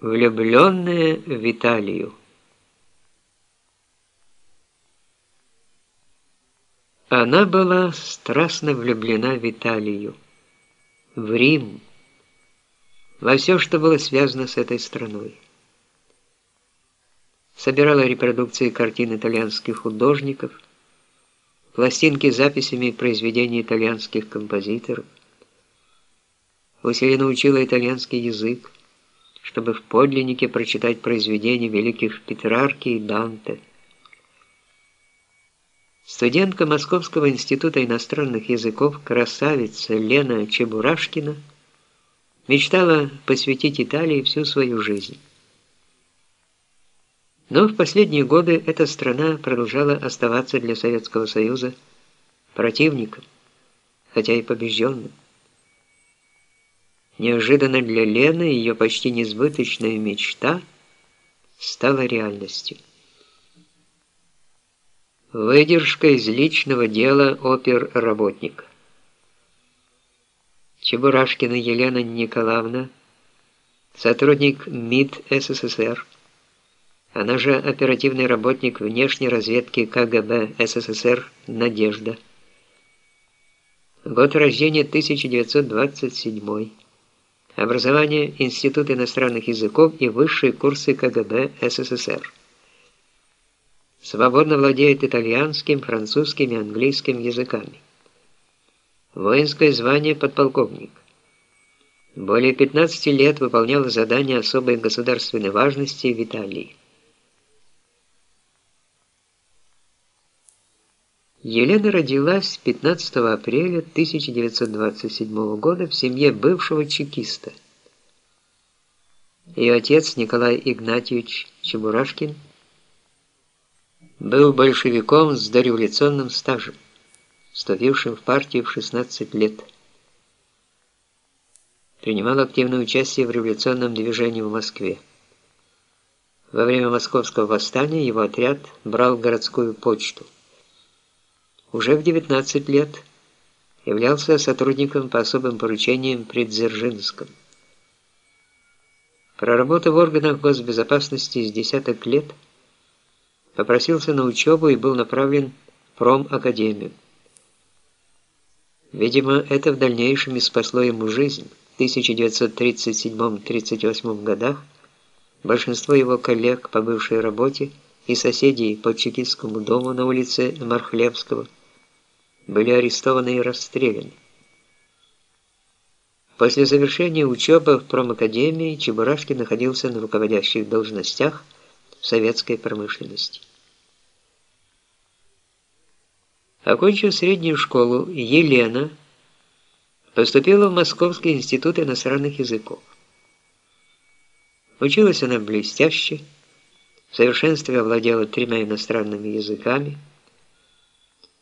Влюбленная в Италию. Она была страстно влюблена в Италию, в Рим, во все, что было связано с этой страной. Собирала репродукции картин итальянских художников, пластинки с записями произведений итальянских композиторов, усиленно учила итальянский язык, чтобы в подлиннике прочитать произведения великих Петрарки и Данте. Студентка Московского института иностранных языков красавица Лена Чебурашкина мечтала посвятить Италии всю свою жизнь. Но в последние годы эта страна продолжала оставаться для Советского Союза противником, хотя и побежденным. Неожиданно для Лены ее почти несбыточная мечта стала реальностью. Выдержка из личного дела опер-работника. Чебурашкина Елена Николаевна, сотрудник МИД СССР, она же оперативный работник внешней разведки КГБ СССР «Надежда». Год рождения 1927 Образование Институт иностранных языков и высшие курсы КГБ СССР. Свободно владеет итальянским, французским и английским языками. Воинское звание подполковник. Более 15 лет выполнял задания особой государственной важности в Италии. Елена родилась 15 апреля 1927 года в семье бывшего чекиста. Ее отец Николай Игнатьевич Чебурашкин был большевиком с дореволюционным стажем, вступившим в партию в 16 лет. Принимал активное участие в революционном движении в Москве. Во время московского восстания его отряд брал городскую почту уже в 19 лет являлся сотрудником по особым поручениям при Дзержинском. Проработав в органах госбезопасности с десяток лет, попросился на учебу и был направлен в промакадемию. Видимо, это в дальнейшем и спасло ему жизнь. В 1937-38 годах большинство его коллег по бывшей работе и соседей по Чекистскому дому на улице Мархлевского – были арестованы и расстреляны. После завершения учебы в промакадемии Чебурашкин находился на руководящих должностях в советской промышленности. Окончив среднюю школу, Елена поступила в Московский институт иностранных языков. Училась она блестяще, в совершенстве овладела тремя иностранными языками –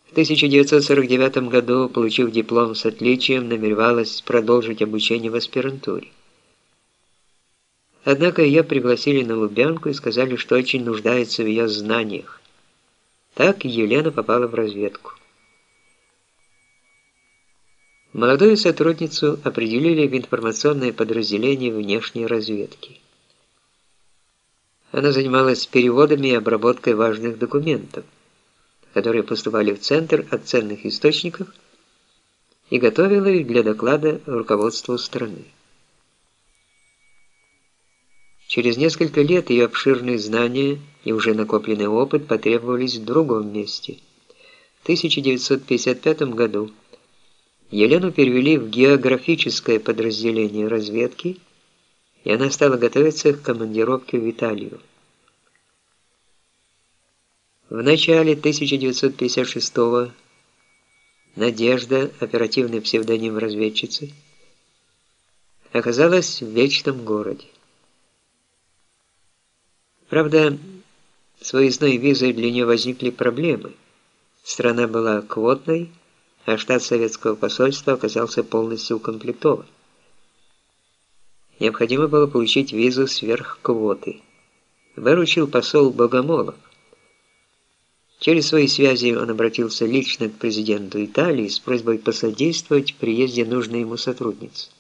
в 1949 году, получив диплом с отличием, намеревалась продолжить обучение в аспирантуре. Однако ее пригласили на Лубянку и сказали, что очень нуждается в ее знаниях. Так Елена попала в разведку. Молодую сотрудницу определили в информационное подразделение внешней разведки. Она занималась переводами и обработкой важных документов которые поступали в Центр от ценных источников и готовила их для доклада руководству страны. Через несколько лет ее обширные знания и уже накопленный опыт потребовались в другом месте. В 1955 году Елену перевели в географическое подразделение разведки, и она стала готовиться к командировке в Италию. В начале 1956 Надежда, оперативный псевдоним разведчицы, оказалась в Вечном городе. Правда, с выездной визой для нее возникли проблемы. Страна была квотной, а штат советского посольства оказался полностью укомплектован. Необходимо было получить визу сверх квоты. Выручил посол Богомолов. Через свои связи он обратился лично к президенту Италии с просьбой посодействовать в приезде нужной ему сотрудницы.